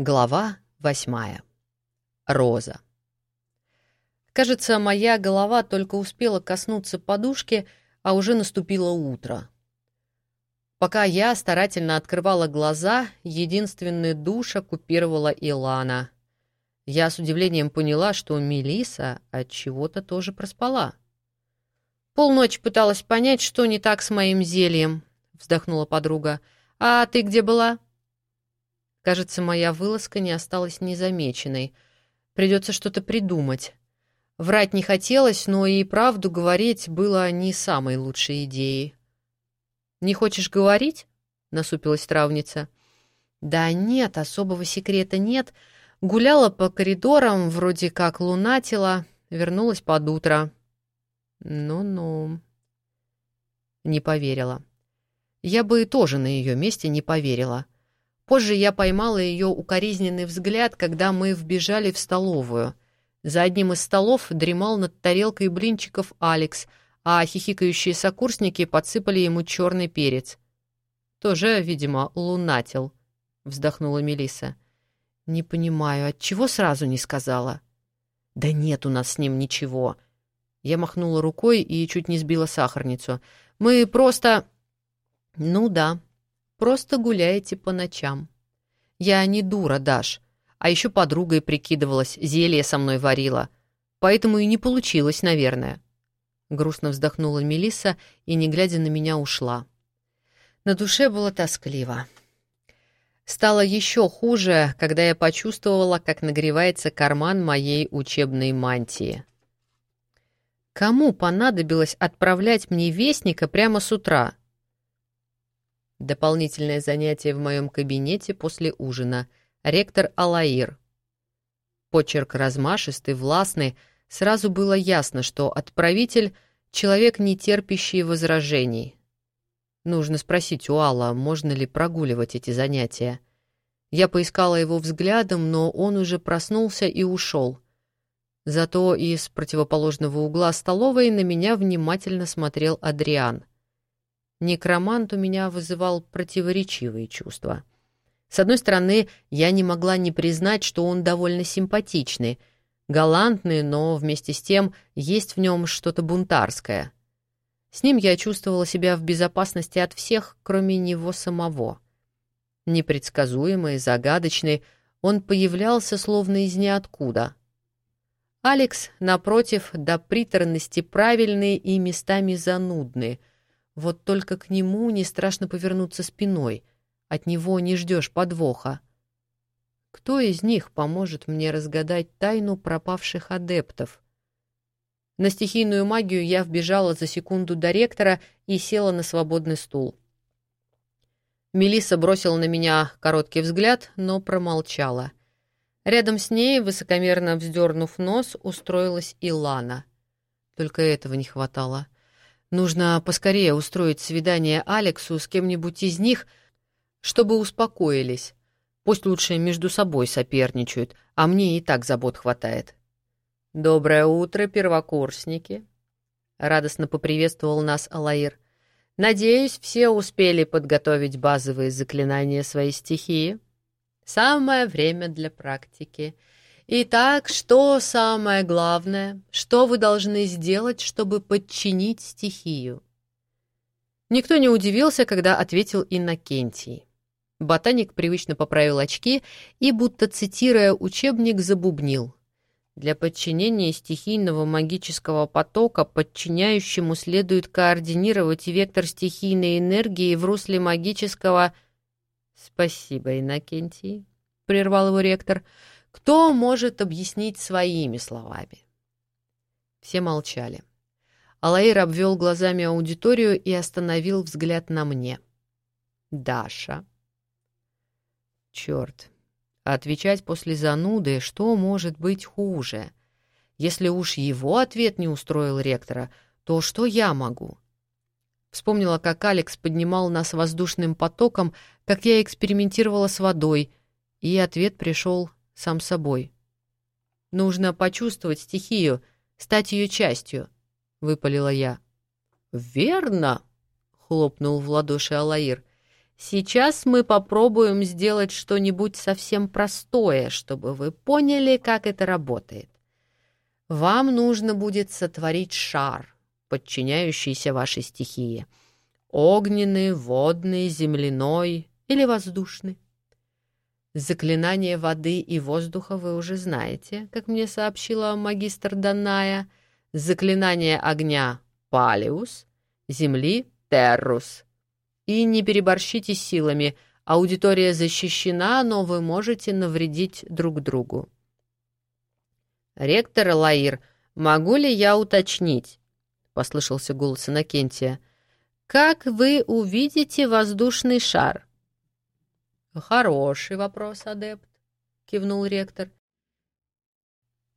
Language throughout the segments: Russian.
Глава восьмая. Роза. Кажется, моя голова только успела коснуться подушки, а уже наступило утро. Пока я старательно открывала глаза, единственный душ оккупировала Илана. Я с удивлением поняла, что Мелиса от чего-то тоже проспала. Полночь пыталась понять, что не так с моим зельем, вздохнула подруга. А ты где была? Кажется, моя вылазка не осталась незамеченной. Придется что-то придумать. Врать не хотелось, но и правду говорить было не самой лучшей идеей. «Не хочешь говорить?» — насупилась травница. «Да нет, особого секрета нет. Гуляла по коридорам, вроде как лунатила, вернулась под утро». «Ну-ну...» Не поверила. Я бы тоже на ее месте не поверила. — Позже я поймала ее укоризненный взгляд, когда мы вбежали в столовую. За одним из столов дремал над тарелкой блинчиков Алекс, а хихикающие сокурсники подсыпали ему черный перец. «Тоже, видимо, лунатил», — вздохнула Мелиса. «Не понимаю, от чего сразу не сказала?» «Да нет у нас с ним ничего». Я махнула рукой и чуть не сбила сахарницу. «Мы просто...» «Ну да», Просто гуляете по ночам. Я не дура, Даш. А еще подругой прикидывалась, зелье со мной варила. Поэтому и не получилось, наверное. Грустно вздохнула Мелисса и, не глядя на меня, ушла. На душе было тоскливо. Стало еще хуже, когда я почувствовала, как нагревается карман моей учебной мантии. Кому понадобилось отправлять мне вестника прямо с утра? Дополнительное занятие в моем кабинете после ужина. Ректор Алаир. Почерк размашистый, властный. Сразу было ясно, что отправитель — человек, не терпящий возражений. Нужно спросить у Алла, можно ли прогуливать эти занятия. Я поискала его взглядом, но он уже проснулся и ушел. Зато из противоположного угла столовой на меня внимательно смотрел Адриан. Некромант у меня вызывал противоречивые чувства. С одной стороны, я не могла не признать, что он довольно симпатичный, галантный, но вместе с тем есть в нем что-то бунтарское. С ним я чувствовала себя в безопасности от всех, кроме него самого. Непредсказуемый, загадочный, он появлялся словно из ниоткуда. Алекс, напротив, до приторности правильный и местами занудный — вот только к нему не страшно повернуться спиной. От него не ждешь подвоха. Кто из них поможет мне разгадать тайну пропавших адептов? На стихийную магию я вбежала за секунду до ректора и села на свободный стул. Мелисса бросила на меня короткий взгляд, но промолчала. Рядом с ней, высокомерно вздернув нос, устроилась Илана. Только этого не хватало — Нужно поскорее устроить свидание Алексу с кем-нибудь из них, чтобы успокоились. Пусть лучше между собой соперничают, а мне и так забот хватает. «Доброе утро, первокурсники!» — радостно поприветствовал нас Алаир. «Надеюсь, все успели подготовить базовые заклинания своей стихии. Самое время для практики — Итак, что самое главное? Что вы должны сделать, чтобы подчинить стихию? Никто не удивился, когда ответил Иннокентий. Ботаник привычно поправил очки и, будто цитируя учебник, забубнил. Для подчинения стихийного магического потока подчиняющему следует координировать вектор стихийной энергии в русле магического... «Спасибо, Иннокентий», — прервал его ректор, — кто может объяснить своими словами? Все молчали. Алаир обвел глазами аудиторию и остановил взгляд на мне. «Даша». «Черт, отвечать после зануды, что может быть хуже? Если уж его ответ не устроил ректора, то что я могу?» Вспомнила, как Алекс поднимал нас воздушным потоком, как я экспериментировала с водой, и ответ пришел сам собой. «Нужно почувствовать стихию, стать ее частью», — выпалила я. «Верно!» — хлопнул в ладоши Алаир. Сейчас мы попробуем сделать что-нибудь совсем простое, чтобы вы поняли, как это работает. Вам нужно будет сотворить шар, подчиняющийся вашей стихии. Огненный, водный, земляной или воздушный. Заклинание воды и воздуха вы уже знаете, как мне сообщила магистр Даная. Заклинание огня — Палиус, земли — Террус. И не переборщите силами. Аудитория защищена, но вы можете навредить друг другу. «Ректор Лаир, могу ли я уточнить?» — послышался голос Иннокентия. «Как вы увидите воздушный шар?» «Хороший вопрос, адепт», — кивнул ректор.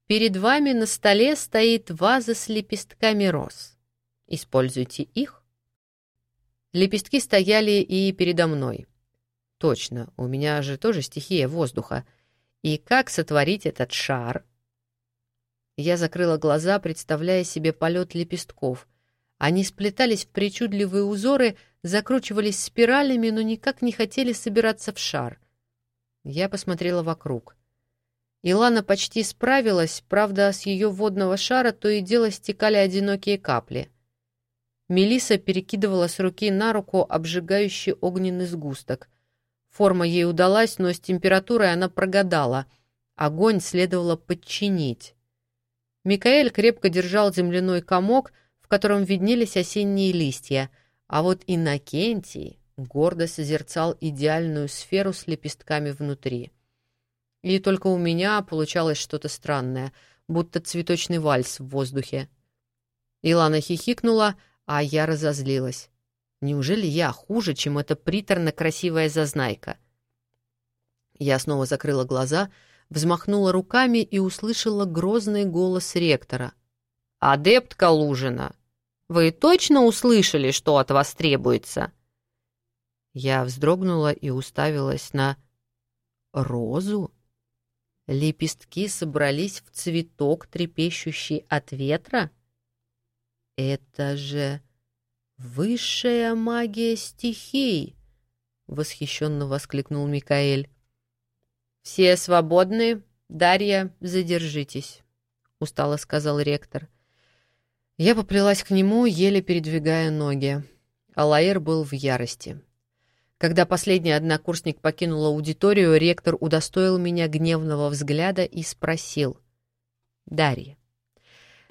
«Перед вами на столе стоит ваза с лепестками роз. Используйте их». Лепестки стояли и передо мной. Точно, у меня же тоже стихия воздуха. И как сотворить этот шар? Я закрыла глаза, представляя себе полет лепестков. Они сплетались в причудливые узоры, закручивались спиралями, но никак не хотели собираться в шар. Я посмотрела вокруг. Илана почти справилась, правда, с ее водного шара то и дело стекали одинокие капли. Мелиса перекидывала с руки на руку обжигающий огненный сгусток. Форма ей удалась, но с температурой она прогадала. Огонь следовало подчинить. Микаэль крепко держал земляной комок, котором виднелись осенние листья, а вот Иннокентий гордо созерцал идеальную сферу с лепестками внутри. И только у меня получалось что-то странное, будто цветочный вальс в воздухе. Илана хихикнула, а я разозлилась. Неужели я хуже, чем эта приторно-красивая зазнайка? Я снова закрыла глаза, взмахнула руками и услышала грозный голос ректора. «Адепт Калужина, вы точно услышали, что от вас требуется?» Я вздрогнула и уставилась на розу. Лепестки собрались в цветок, трепещущий от ветра. «Это же высшая магия стихий!» — восхищенно воскликнул Микаэль. «Все свободны. Дарья, задержитесь», — устало сказал ректор. — я поплелась к нему, еле передвигая ноги. Алаэр был в ярости. Когда последний однокурсник покинул аудиторию, ректор удостоил меня гневного взгляда и спросил. «Дарья,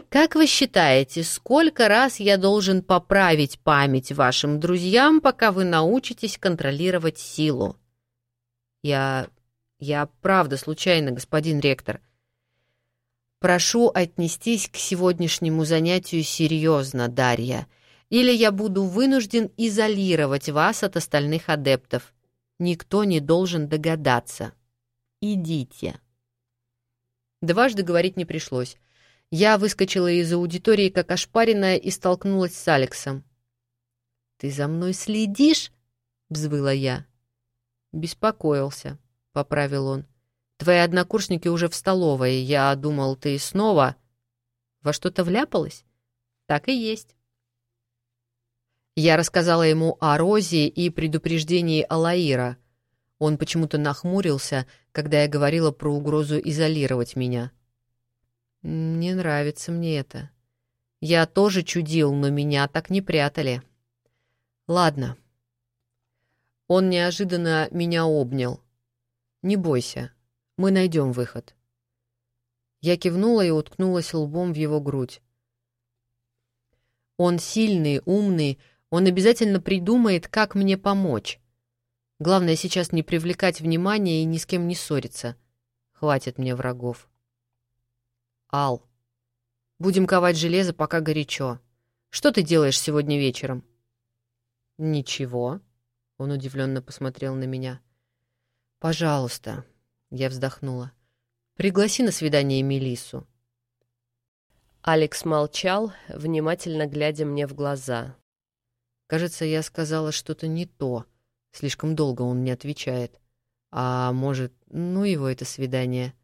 как вы считаете, сколько раз я должен поправить память вашим друзьям, пока вы научитесь контролировать силу?» «Я... я правда случайно, господин ректор», Прошу отнестись к сегодняшнему занятию серьезно, Дарья, или я буду вынужден изолировать вас от остальных адептов. Никто не должен догадаться. Идите. Дважды говорить не пришлось. Я выскочила из аудитории, как ошпаренная, и столкнулась с Алексом. «Ты за мной следишь?» — взвыла я. «Беспокоился», — поправил он. Твои однокурсники уже в столовой. Я думал, ты снова во что-то вляпалась? Так и есть. Я рассказала ему о Розе и предупреждении Алаира. Он почему-то нахмурился, когда я говорила про угрозу изолировать меня. Не нравится мне это. Я тоже чудил, но меня так не прятали. Ладно. Он неожиданно меня обнял. Не бойся, мы найдем выход. Я кивнула и уткнулась лбом в его грудь. Он сильный, умный, он обязательно придумает, как мне помочь. Главное сейчас не привлекать внимания и ни с кем не ссориться. Хватит мне врагов. Ал, будем ковать железо, пока горячо. Что ты делаешь сегодня вечером? Ничего. Он удивленно посмотрел на меня. Пожалуйста, я вздохнула. «Пригласи на свидание Мелису. Алекс молчал, внимательно глядя мне в глаза. Кажется, я сказала что-то не то. Слишком долго он не отвечает. А может, ну его это свидание.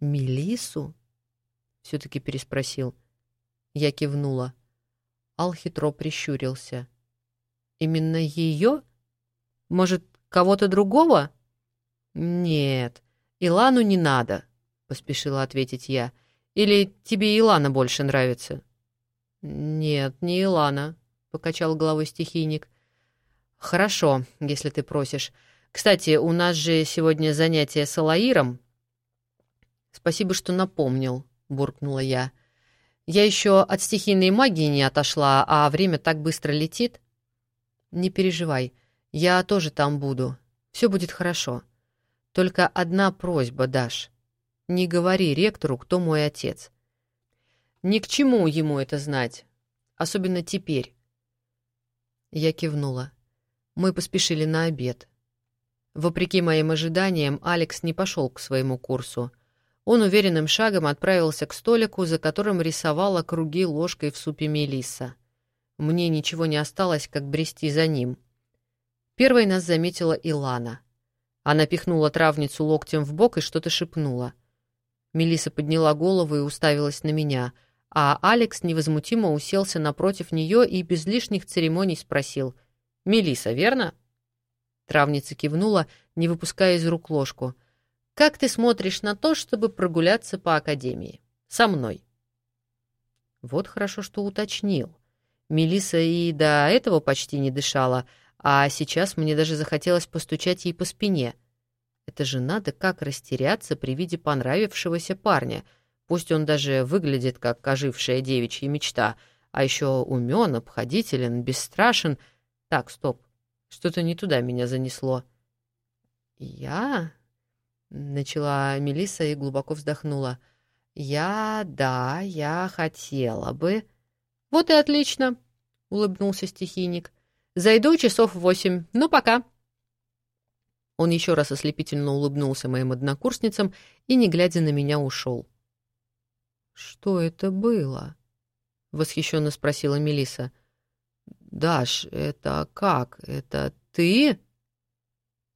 Мелису? Все-таки переспросил. Я кивнула. Ал хитро прищурился. Именно ее? Может, кого-то другого?» «Нет, Илану не надо», — поспешила ответить я. «Или тебе Илана больше нравится?» «Нет, не Илана», — покачал головой стихийник. «Хорошо, если ты просишь. Кстати, у нас же сегодня занятие с Алаиром». «Спасибо, что напомнил», — буркнула я. «Я еще от стихийной магии не отошла, а время так быстро летит». «Не переживай, я тоже там буду. Все будет хорошо. Только одна просьба, Даш. Не говори ректору, кто мой отец. Ни к чему ему это знать, особенно теперь». Я кивнула. Мы поспешили на обед. Вопреки моим ожиданиям, Алекс не пошел к своему курсу. Он уверенным шагом отправился к столику, за которым рисовала круги ложкой в супе Мелисса. Мне ничего не осталось, как брести за ним. Первой нас заметила Илана. Она пихнула травницу локтем в бок и что-то шепнула. Мелисса подняла голову и уставилась на меня, а Алекс невозмутимо уселся напротив нее и без лишних церемоний спросил «Мелисса, верно?» Травница кивнула, не выпуская из рук ложку. «Как ты смотришь на то, чтобы прогуляться по академии? Со мной?» Вот хорошо, что уточнил. Мелиса и до этого почти не дышала, а сейчас мне даже захотелось постучать ей по спине. Это же надо как растеряться при виде понравившегося парня. Пусть он даже выглядит как ожившая девичья мечта, а еще умен, обходителен, бесстрашен. Так, стоп. Что-то не туда меня занесло. «Я?» — начала Мелиса и глубоко вздохнула. «Я, да, я хотела бы...» «Вот и отлично!» — улыбнулся стихийник. «Зайду часов в восемь. Ну, пока!» Он еще раз ослепительно улыбнулся моим однокурсницам и, не глядя на меня, ушел. «Что это было?» — восхищенно спросила Мелиса. «Даш, это как? Это ты?»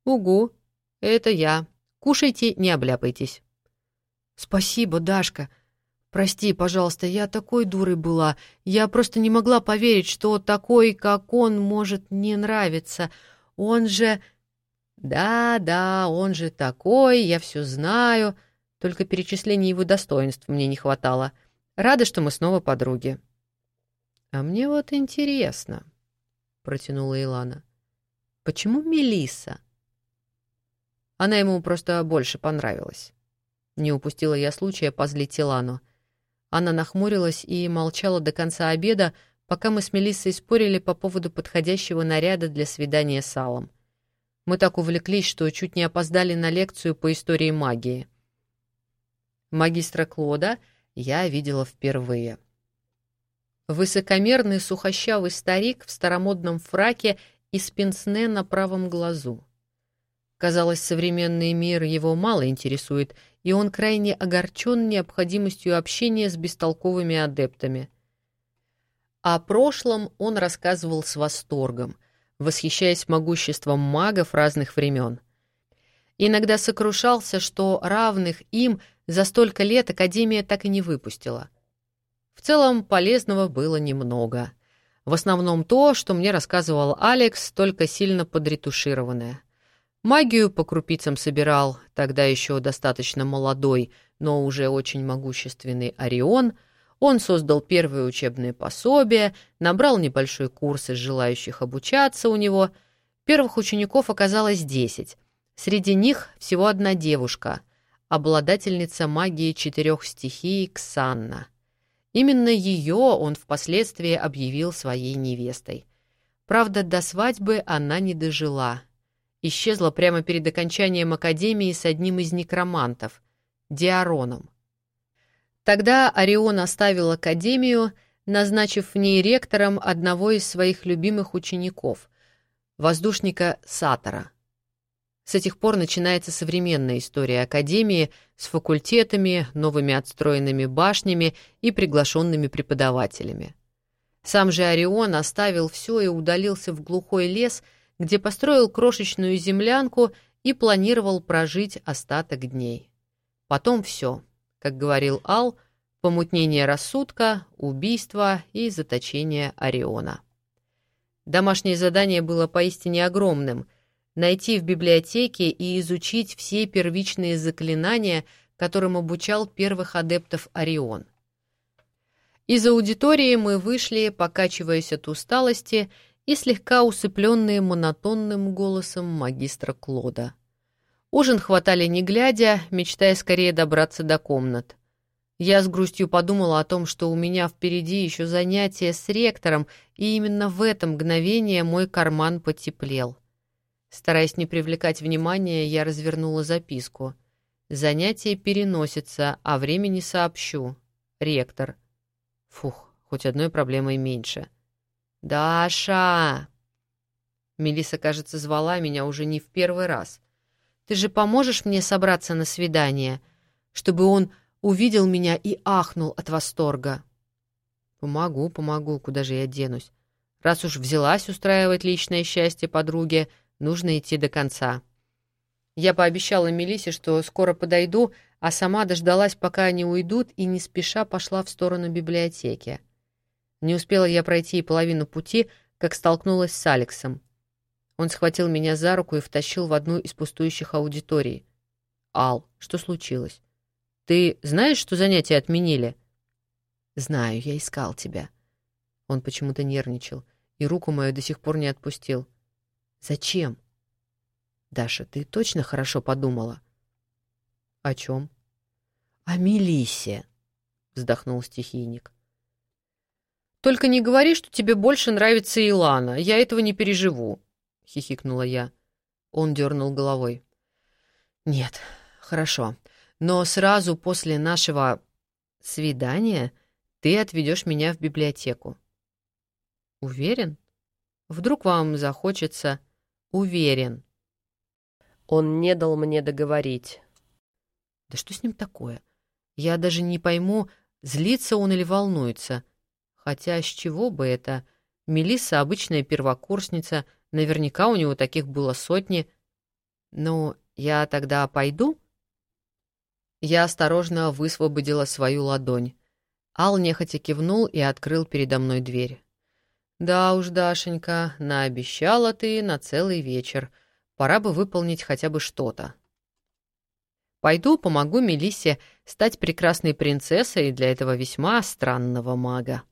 «Угу, это я. Кушайте, не обляпайтесь». «Спасибо, Дашка. Прости, пожалуйста, я такой дурой была. Я просто не могла поверить, что такой, как он, может не нравиться. Он же...» «Да, да, он же такой, я все знаю. Только перечисления его достоинств мне не хватало. Рада, что мы снова подруги». «А мне вот интересно», — протянула Илана. «Почему Мелиса? Она ему просто больше понравилась. Не упустила я случая позлить Илану. Она нахмурилась и молчала до конца обеда, пока мы с Мелиссой спорили по поводу подходящего наряда для свидания с Алом. Мы так увлеклись, что чуть не опоздали на лекцию по истории магии. Магистра Клода я видела впервые — Высокомерный сухощавый старик в старомодном фраке и с пенсне на правом глазу. Казалось, современный мир его мало интересует, и он крайне огорчен необходимостью общения с бестолковыми адептами. О прошлом он рассказывал с восторгом, восхищаясь могуществом магов разных времен. Иногда сокрушался, что равных им за столько лет Академия так и не выпустила — в целом полезного было немного. В основном то, что мне рассказывал Алекс, только сильно подретушированное. Магию по крупицам собирал, тогда еще достаточно молодой, но уже очень могущественный Орион. Он создал первые учебные пособия, набрал небольшой курс из желающих обучаться у него. Первых учеников оказалось десять. Среди них всего одна девушка, обладательница магии четырех стихий Ксанна — Именно ее он впоследствии объявил своей невестой. Правда, до свадьбы она не дожила. Исчезла прямо перед окончанием академии с одним из некромантов — Диароном. Тогда Орион оставил академию, назначив в ней ректором одного из своих любимых учеников — воздушника Сатора — с этих пор начинается современная история Академии с факультетами, новыми отстроенными башнями и приглашенными преподавателями. Сам же Орион оставил все и удалился в глухой лес, где построил крошечную землянку и планировал прожить остаток дней. Потом все, как говорил Ал, помутнение рассудка, убийство и заточение Ориона. Домашнее задание было поистине огромным — найти в библиотеке и изучить все первичные заклинания, которым обучал первых адептов Орион. Из аудитории мы вышли, покачиваясь от усталости и слегка усыпленные монотонным голосом магистра Клода. Ужин хватали не глядя, мечтая скорее добраться до комнат. Я с грустью подумала о том, что у меня впереди еще занятие с ректором, и именно в это мгновение мой карман потеплел. Стараясь не привлекать внимания, я развернула записку. Занятие переносится, а времени сообщу. Ректор. Фух, хоть одной проблемой меньше. «Даша!» Мелиса, кажется, звала меня уже не в первый раз. «Ты же поможешь мне собраться на свидание, чтобы он увидел меня и ахнул от восторга?» «Помогу, помогу, куда же я денусь? Раз уж взялась устраивать личное счастье подруге, нужно идти до конца». Я пообещала Мелисе, что скоро подойду, а сама дождалась, пока они уйдут, и не спеша пошла в сторону библиотеки. Не успела я пройти и половину пути, как столкнулась с Алексом. Он схватил меня за руку и втащил в одну из пустующих аудиторий. «Ал, что случилось? Ты знаешь, что занятия отменили?» «Знаю, я искал тебя». Он почему-то нервничал и руку мою до сих пор не отпустил. «Зачем?» «Даша, ты точно хорошо подумала?» «О чем?» «О Мелиссе», — вздохнул стихийник. «Только не говори, что тебе больше нравится Илана. Я этого не переживу», — хихикнула я. Он дернул головой. «Нет, хорошо. Но сразу после нашего свидания ты отведешь меня в библиотеку». «Уверен? Вдруг вам захочется...» «Уверен». Он не дал мне договорить. «Да что с ним такое? Я даже не пойму, злится он или волнуется». Хотя с чего бы это? Мелисса обычная первокурсница, наверняка у него таких было сотни. Но я тогда пойду? Я осторожно высвободила свою ладонь. Ал нехотя кивнул и открыл передо мной дверь. «Да уж, Дашенька, наобещала ты на целый вечер. Пора бы выполнить хотя бы что-то». Пойду помогу Мелиссе стать прекрасной принцессой для этого весьма странного мага.